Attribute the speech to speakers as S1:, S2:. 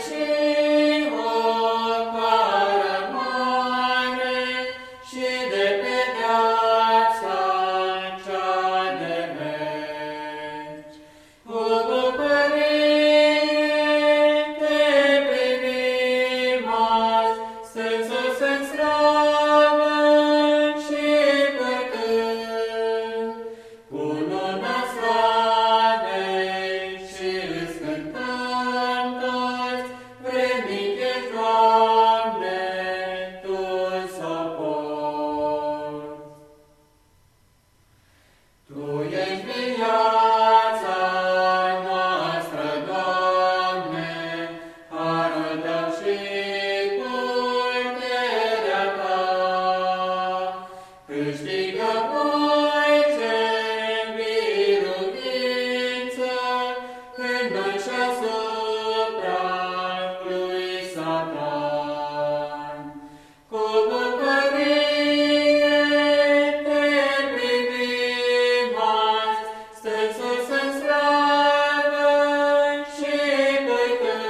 S1: 是。Maker.